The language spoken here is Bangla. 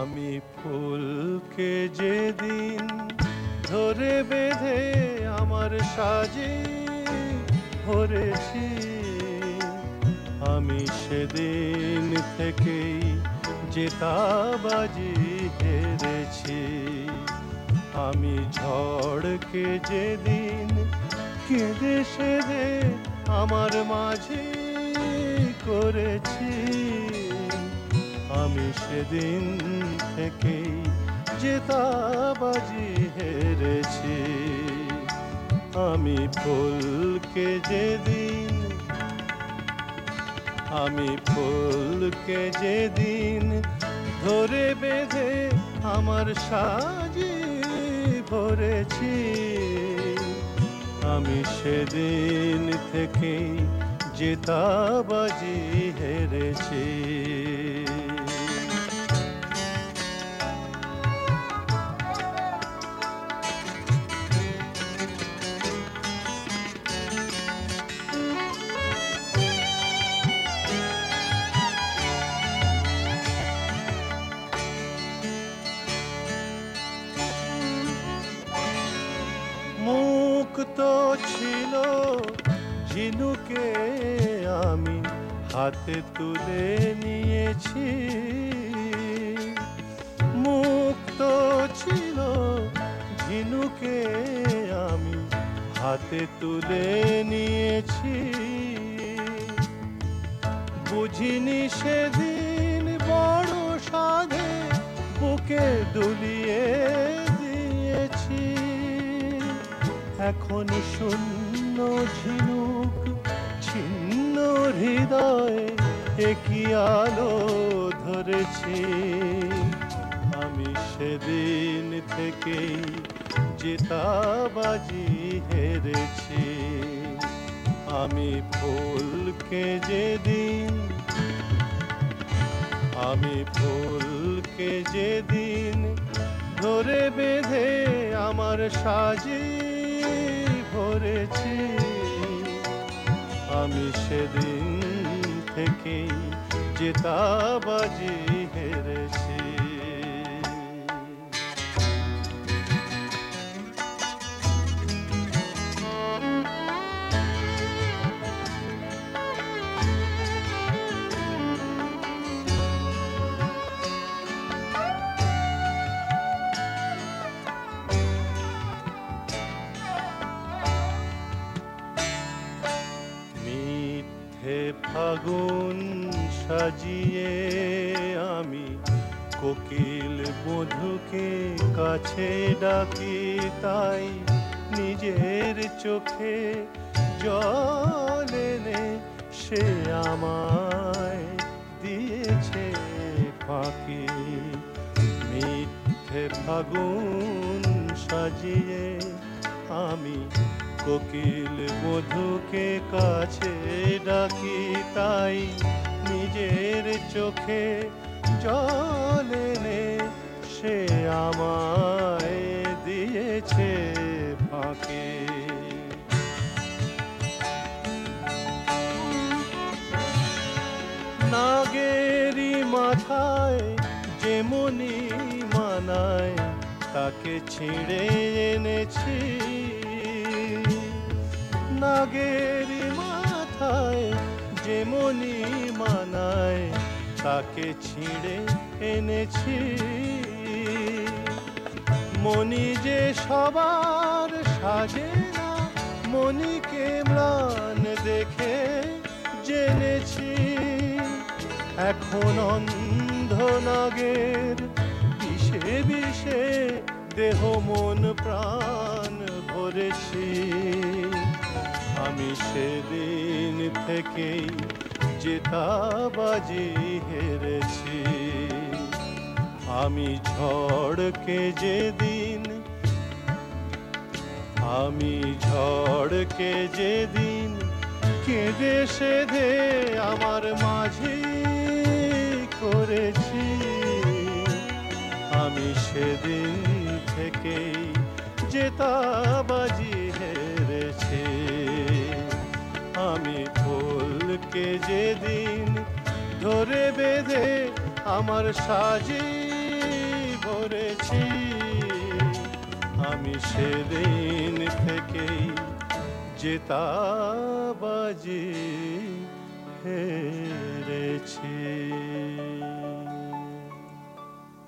আমি ফুলকে যেদিন ধরে বেঁধে আমার সাজে ভরেছি, আমি সেদিন থেকেই জেতাবাজি হেরেছি। আমি ঝড়কে যেদিন কেঁদে সেদে আমার মাঝে করেছি আমি সেদিন থেকেই জেতাবাজি হেরেছি। আমি ফুলকে যেদিন, আমি ফুলকে যেদিন ধরে বেঁধে আমার সাজি ভরেছি। আমি সেদিন থেকেই জেতাবাজি হেরেছি। মুক্ত ছিল, ঝিনুকে আমি হাতে তুলে নিয়েছি। মুক্ত ছিল, ঝিনুকে আমি হাতে তুলে নিয়েছি। বুঝিনি সেদিন বড় সাধে, বুকে দুলিয়ে দিয়েছি। এখন শূন্য ঝিনুক, ছিন্ন হৃদয় একই আলো ধরেছি। আমি সেদিন থেকেই জেতাবাজি হেরেছি। আমি ফুলকে যেদিন, আমি ফুলকে যেদিন ধরে বেঁধে আমার সাজি ভরেছি। আমি সেদিন থেকেই জেতাবাজি হেরেছি। মিথ্যে ফাগুন সাজিয়ে আমি কোকিল বধুকে কাছে ডাকি, তাই নিজের চোখে জল সে আমায় দিয়েছে ফাঁকি। মিথ্যে ফাগুন সাজিয়ে আমি কোকিল বধুকে কাছে ডাকি, তাই নিজের চোখে জল সে আমায় দিয়েছে ফাঁকে। নাগেরি মাথায় যেমনি মানায়, তাকে ছিঁড়ে এনেছি। নাগেরি মাথায় যে যেমনি মানায়, তাকে ছিঁড়ে এনেছি। মনি যে সবার সাজে না মনিকে ম্লান দেখে জেনেছি। এখন অন্ধ নাগের বিষে বিষে দেহ মন প্রাণ ভরেছি। আমি সেদিন থেকেই জেতাবাজি হেরেছি। আমি ঝড়কে যেদিন, আমি ঝড়কে যেদিন কেঁদে সেধে আমার মাঝে করেছি। আমি সেদিন থেকেই জেতাবাজি হেরেছি। আমি ফুলকে যেদিন ধরে বেঁধে আমার সাজি ভরেছি আমি সেদিন থেকেই জেতা বাজি হেরেছি।